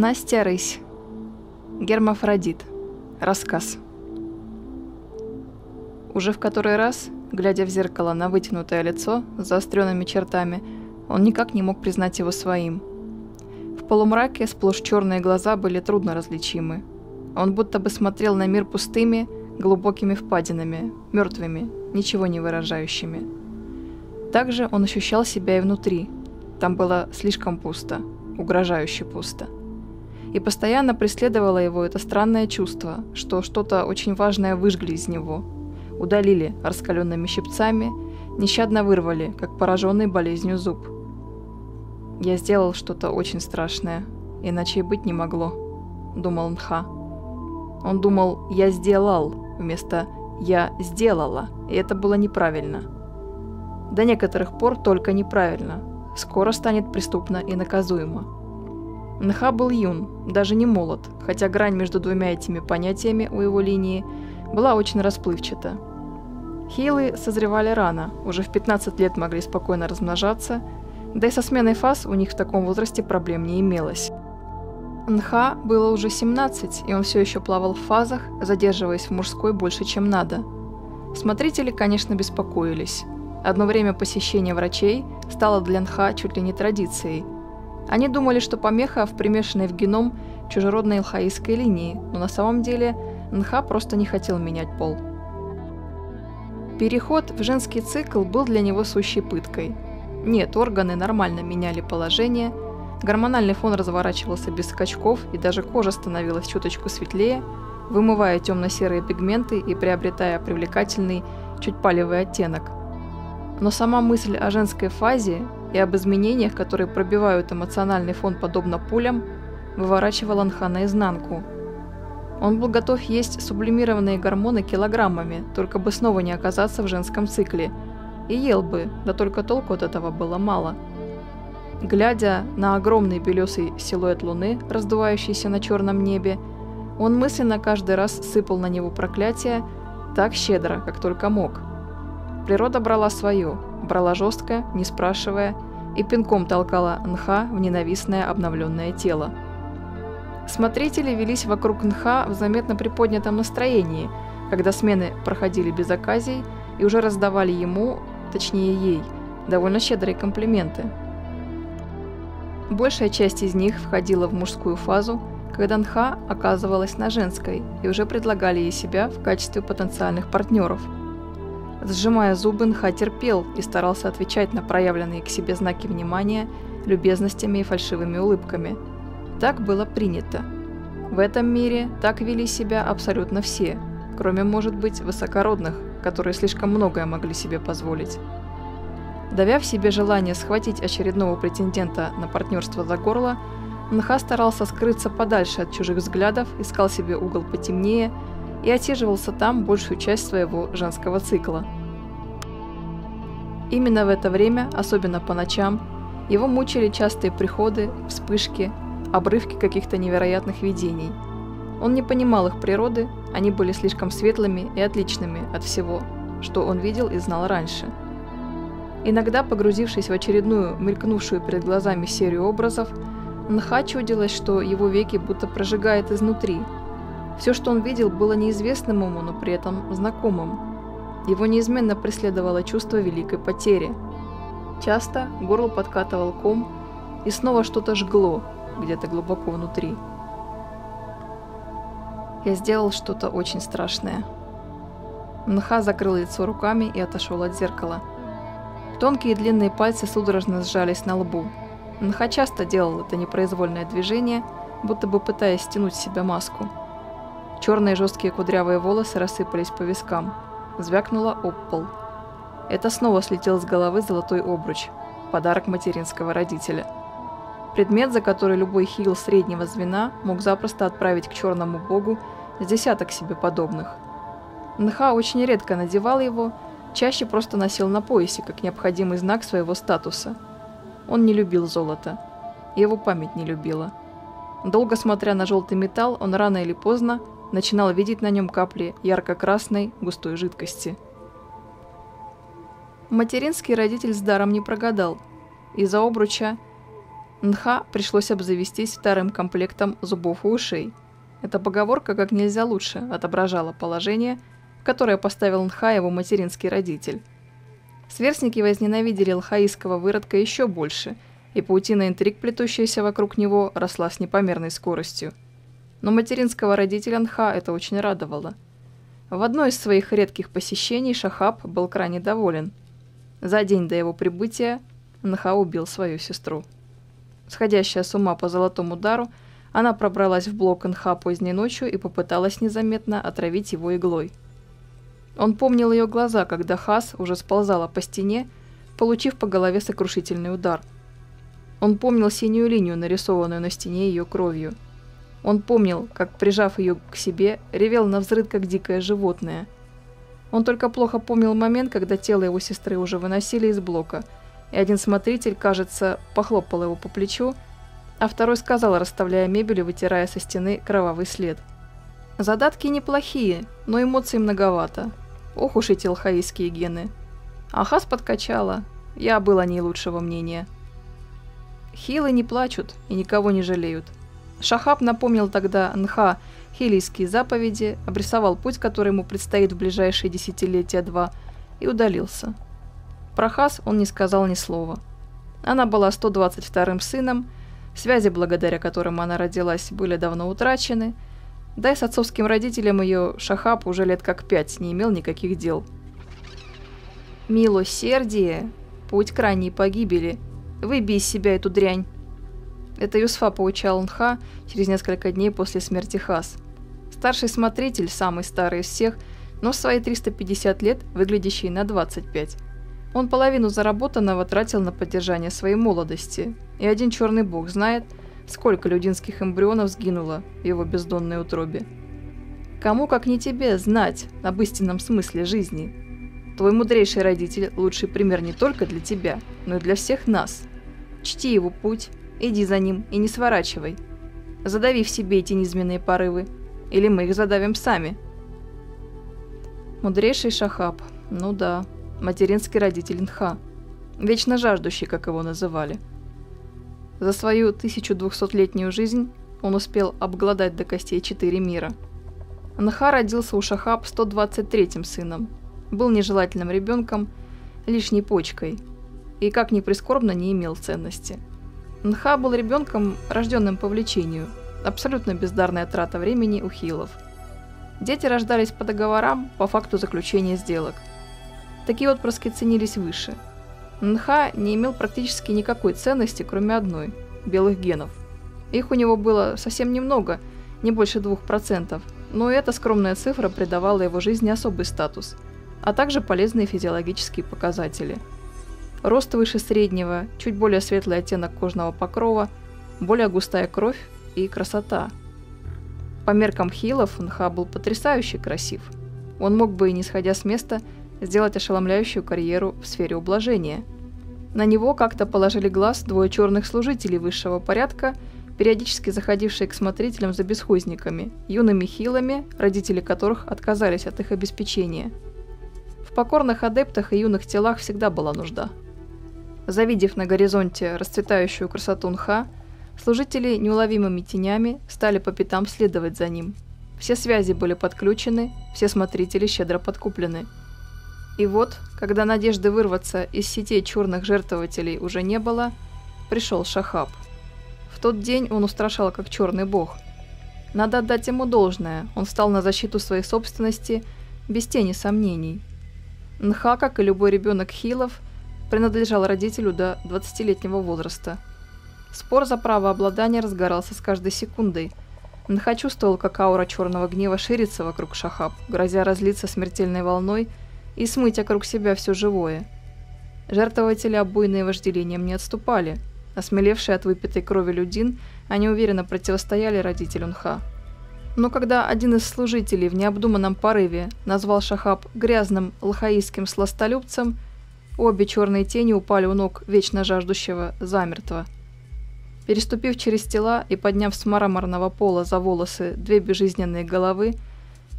Настя Рысь. Гермафродит. Рассказ. Уже в который раз, глядя в зеркало на вытянутое лицо с заостренными чертами, он никак не мог признать его своим. В полумраке сплошь черные глаза были трудно различимы. Он будто бы смотрел на мир пустыми, глубокими впадинами, мертвыми, ничего не выражающими. Также он ощущал себя и внутри. Там было слишком пусто, угрожающе пусто – и постоянно преследовало его это странное чувство, что что-то очень важное выжгли из него. Удалили раскаленными щипцами, нещадно вырвали, как пораженный болезнью зуб. «Я сделал что-то очень страшное, иначе и быть не могло», — думал Нха. Он думал «я сделал» вместо «я сделала», и это было неправильно. До некоторых пор только неправильно. Скоро станет преступно и наказуемо. Нха был юн, даже не молод, хотя грань между двумя этими понятиями у его линии была очень расплывчата. Хилы созревали рано, уже в 15 лет могли спокойно размножаться, да и со сменой фаз у них в таком возрасте проблем не имелось. Нха было уже 17, и он все еще плавал в фазах, задерживаясь в мужской больше, чем надо. Смотрители, конечно, беспокоились. Одно время посещение врачей стало для Нха чуть ли не традицией – они думали, что помеха в примешанной в геном чужеродной лхаистской линии, но на самом деле Нха просто не хотел менять пол. Переход в женский цикл был для него сущей пыткой. Нет, органы нормально меняли положение, гормональный фон разворачивался без скачков и даже кожа становилась чуточку светлее, вымывая темно-серые пигменты и приобретая привлекательный, чуть палевый оттенок. Но сама мысль о женской фазе и об изменениях, которые пробивают эмоциональный фон подобно пулям, выворачивал Анха наизнанку. Он был готов есть сублимированные гормоны килограммами, только бы снова не оказаться в женском цикле. И ел бы, да только толку от этого было мало. Глядя на огромный белесый силуэт луны, раздувающийся на черном небе, он мысленно каждый раз сыпал на него проклятие так щедро, как только мог. Природа брала свое, брала жестко, не спрашивая, и пинком толкала Нха в ненавистное обновленное тело. Смотрители велись вокруг Нха в заметно приподнятом настроении, когда смены проходили без оказий и уже раздавали ему, точнее ей, довольно щедрые комплименты. Большая часть из них входила в мужскую фазу, когда Нха оказывалась на женской и уже предлагали ей себя в качестве потенциальных партнеров – Сжимая зубы, Нха терпел и старался отвечать на проявленные к себе знаки внимания любезностями и фальшивыми улыбками. Так было принято. В этом мире так вели себя абсолютно все, кроме, может быть, высокородных, которые слишком многое могли себе позволить. Давя в себе желание схватить очередного претендента на партнерство за горло, Нха старался скрыться подальше от чужих взглядов, искал себе угол потемнее и отсиживался там большую часть своего женского цикла. Именно в это время, особенно по ночам, его мучили частые приходы, вспышки, обрывки каких-то невероятных видений. Он не понимал их природы, они были слишком светлыми и отличными от всего, что он видел и знал раньше. Иногда, погрузившись в очередную мелькнувшую перед глазами серию образов, Нха чудилось, что его веки будто прожигает изнутри – все, что он видел, было неизвестным ему, но при этом знакомым. Его неизменно преследовало чувство великой потери. Часто горло подкатывал ком, и снова что-то жгло где-то глубоко внутри. Я сделал что-то очень страшное. Нха закрыл лицо руками и отошел от зеркала. Тонкие длинные пальцы судорожно сжались на лбу. Нха часто делал это непроизвольное движение, будто бы пытаясь стянуть с себя маску. Черные жесткие кудрявые волосы рассыпались по вискам. Звякнуло об пол. Это снова слетел с головы золотой обруч. Подарок материнского родителя. Предмет, за который любой хил среднего звена мог запросто отправить к черному богу с десяток себе подобных. Нха очень редко надевал его, чаще просто носил на поясе, как необходимый знак своего статуса. Он не любил золото. Его память не любила. Долго смотря на желтый металл, он рано или поздно начинал видеть на нем капли ярко-красной густой жидкости. Материнский родитель с даром не прогадал. Из-за обруча Нха пришлось обзавестись вторым комплектом зубов и ушей. Эта поговорка как нельзя лучше отображала положение, в которое поставил Нха его материнский родитель. Сверстники возненавидели лхаистского выродка еще больше, и паутина интриг, плетущаяся вокруг него, росла с непомерной скоростью. Но материнского родителя Нха это очень радовало. В одно из своих редких посещений Шахаб был крайне доволен. За день до его прибытия Нха убил свою сестру. Сходящая с ума по золотому удару, она пробралась в блок НХ поздней ночью и попыталась незаметно отравить его иглой. Он помнил ее глаза, когда Хас уже сползала по стене, получив по голове сокрушительный удар. Он помнил синюю линию, нарисованную на стене ее кровью. Он помнил, как, прижав ее к себе, ревел на взрыв, как дикое животное. Он только плохо помнил момент, когда тело его сестры уже выносили из блока – и один смотритель, кажется, похлопал его по плечу, а второй сказал, расставляя мебель и вытирая со стены кровавый след. Задатки неплохие, но эмоций многовато. Ох уж эти лхаистские гены. Ахас подкачала, я был о ней лучшего мнения. Хилы не плачут и никого не жалеют. Шахаб напомнил тогда Нха хилийские заповеди, обрисовал путь, который ему предстоит в ближайшие десятилетия два, и удалился. Про Хас он не сказал ни слова. Она была 122-м сыном, связи, благодаря которым она родилась, были давно утрачены, да и с отцовским родителем ее Шахаб уже лет как пять не имел никаких дел. «Милосердие – путь крайней погибели. Выбей из себя эту дрянь!» Это Юсфа поучал Нха через несколько дней после смерти Хас. Старший смотритель, самый старый из всех, но в свои 350 лет выглядящий на 25. Он половину заработанного тратил на поддержание своей молодости, и один черный бог знает, сколько людинских эмбрионов сгинуло в его бездонной утробе. Кому, как не тебе, знать об истинном смысле жизни? Твой мудрейший родитель – лучший пример не только для тебя, но и для всех нас. Чти его путь, иди за ним и не сворачивай. Задави в себе эти низменные порывы, или мы их задавим сами. Мудрейший Шахаб, ну да, материнский родитель Нха, вечно жаждущий, как его называли. За свою 1200-летнюю жизнь он успел обглодать до костей четыре мира. Нха родился у Шахаб 123-м сыном, был нежелательным ребенком, лишней почкой, и, как ни прискорбно, не имел ценности. Нха был ребенком, рожденным по влечению, абсолютно бездарная трата времени у хилов. Дети рождались по договорам по факту заключения сделок – Такие отпрыски ценились выше. Нха не имел практически никакой ценности, кроме одной – белых генов. Их у него было совсем немного, не больше 2%, но эта скромная цифра придавала его жизни особый статус, а также полезные физиологические показатели. Рост выше среднего, чуть более светлый оттенок кожного покрова, более густая кровь и красота. По меркам хилов Нха был потрясающе красив. Он мог бы, и не сходя с места, сделать ошеломляющую карьеру в сфере ублажения. На него как-то положили глаз двое черных служителей высшего порядка, периодически заходившие к смотрителям за бесхозниками, юными хилами, родители которых отказались от их обеспечения. В покорных адептах и юных телах всегда была нужда. Завидев на горизонте расцветающую красоту Нха, служители неуловимыми тенями стали по пятам следовать за ним. Все связи были подключены, все смотрители щедро подкуплены – и вот, когда надежды вырваться из сетей черных жертвователей уже не было, пришел Шахаб. В тот день он устрашал как черный бог. Надо отдать ему должное, он встал на защиту своей собственности без тени сомнений. Нха, как и любой ребенок Хилов, принадлежал родителю до 20-летнего возраста. Спор за право обладания разгорался с каждой секундой. Нха чувствовал, как аура черного гнева ширится вокруг Шахаб, грозя разлиться смертельной волной – и смыть вокруг себя все живое. Жертвователи обойные вожделением не отступали. Осмелевшие от выпитой крови людин, они уверенно противостояли родителю Нха. Но когда один из служителей в необдуманном порыве назвал Шахаб грязным лхаистским сластолюбцем, обе черные тени упали у ног вечно жаждущего замертво. Переступив через тела и подняв с мраморного пола за волосы две безжизненные головы,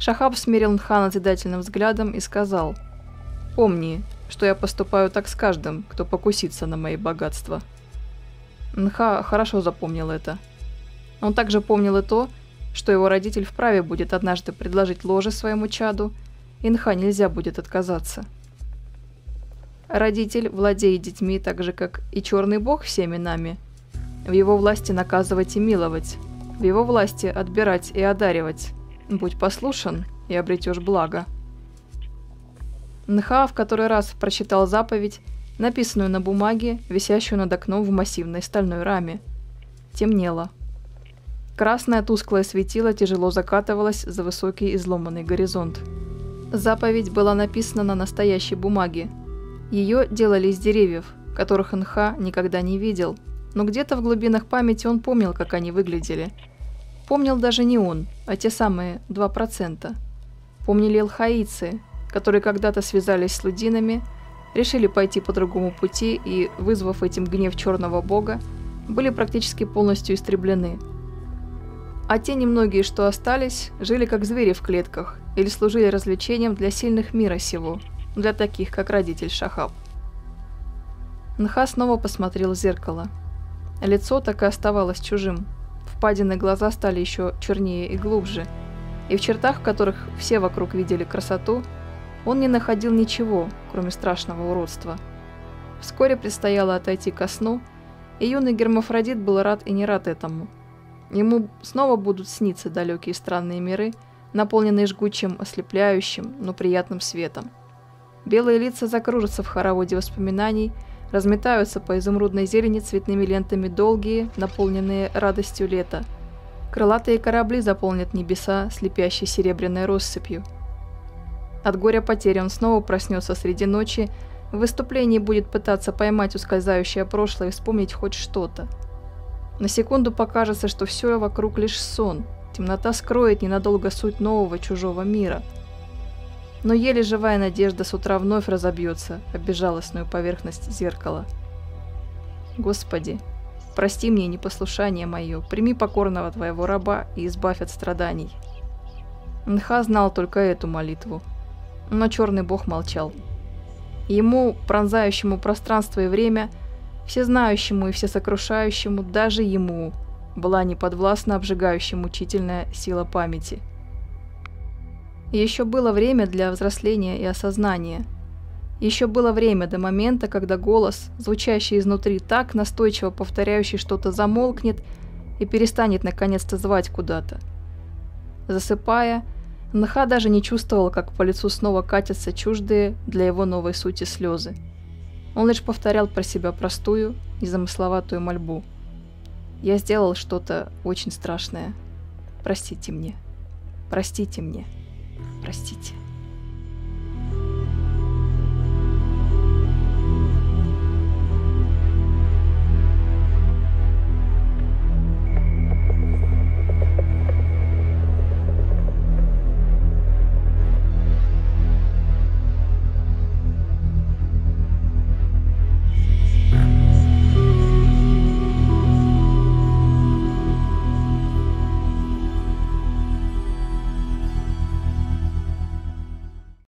Шахаб смирил Нха назидательным взглядом и сказал – Помни, что я поступаю так с каждым, кто покусится на мои богатства. Нха хорошо запомнил это. Он также помнил и то, что его родитель вправе будет однажды предложить ложе своему чаду, и Нха нельзя будет отказаться. Родитель владеет детьми так же, как и черный бог всеми нами. В его власти наказывать и миловать, в его власти отбирать и одаривать. Будь послушен, и обретешь благо. Нха в который раз прочитал заповедь, написанную на бумаге, висящую над окном в массивной стальной раме. Темнело. Красное тусклое светило тяжело закатывалось за высокий изломанный горизонт. Заповедь была написана на настоящей бумаге. Ее делали из деревьев, которых Нха никогда не видел, но где-то в глубинах памяти он помнил, как они выглядели. Помнил даже не он, а те самые 2%. Помнили алхаицы, которые когда-то связались с лудинами, решили пойти по другому пути и, вызвав этим гнев черного бога, были практически полностью истреблены. А те немногие, что остались, жили как звери в клетках или служили развлечением для сильных мира сего, для таких, как родитель Шахаб. Нха снова посмотрел в зеркало. Лицо так и оставалось чужим. Впадины глаза стали еще чернее и глубже – и в чертах, в которых все вокруг видели красоту, он не находил ничего, кроме страшного уродства. Вскоре предстояло отойти ко сну, и юный гермафродит был рад и не рад этому. Ему снова будут сниться далекие странные миры, наполненные жгучим, ослепляющим, но приятным светом. Белые лица закружатся в хороводе воспоминаний, разметаются по изумрудной зелени цветными лентами долгие, наполненные радостью лета – Крылатые корабли заполнят небеса слепящей серебряной россыпью. От горя потери он снова проснется среди ночи, в выступлении будет пытаться поймать ускользающее прошлое и вспомнить хоть что-то. На секунду покажется, что все вокруг лишь сон, темнота скроет ненадолго суть нового чужого мира. Но еле живая надежда с утра вновь разобьется об безжалостную поверхность зеркала. Господи, Прости мне непослушание мое, прими покорного твоего раба и избавь от страданий. Нха знал только эту молитву, но черный бог молчал. Ему, пронзающему пространство и время, всезнающему и всесокрушающему, даже ему, была неподвластна обжигающая мучительная сила памяти. Еще было время для взросления и осознания – еще было время до момента, когда голос, звучащий изнутри так настойчиво повторяющий что-то, замолкнет и перестанет наконец-то звать куда-то. Засыпая, Нха даже не чувствовал, как по лицу снова катятся чуждые для его новой сути слезы. Он лишь повторял про себя простую, незамысловатую мольбу. «Я сделал что-то очень страшное. Простите мне. Простите мне. Простите».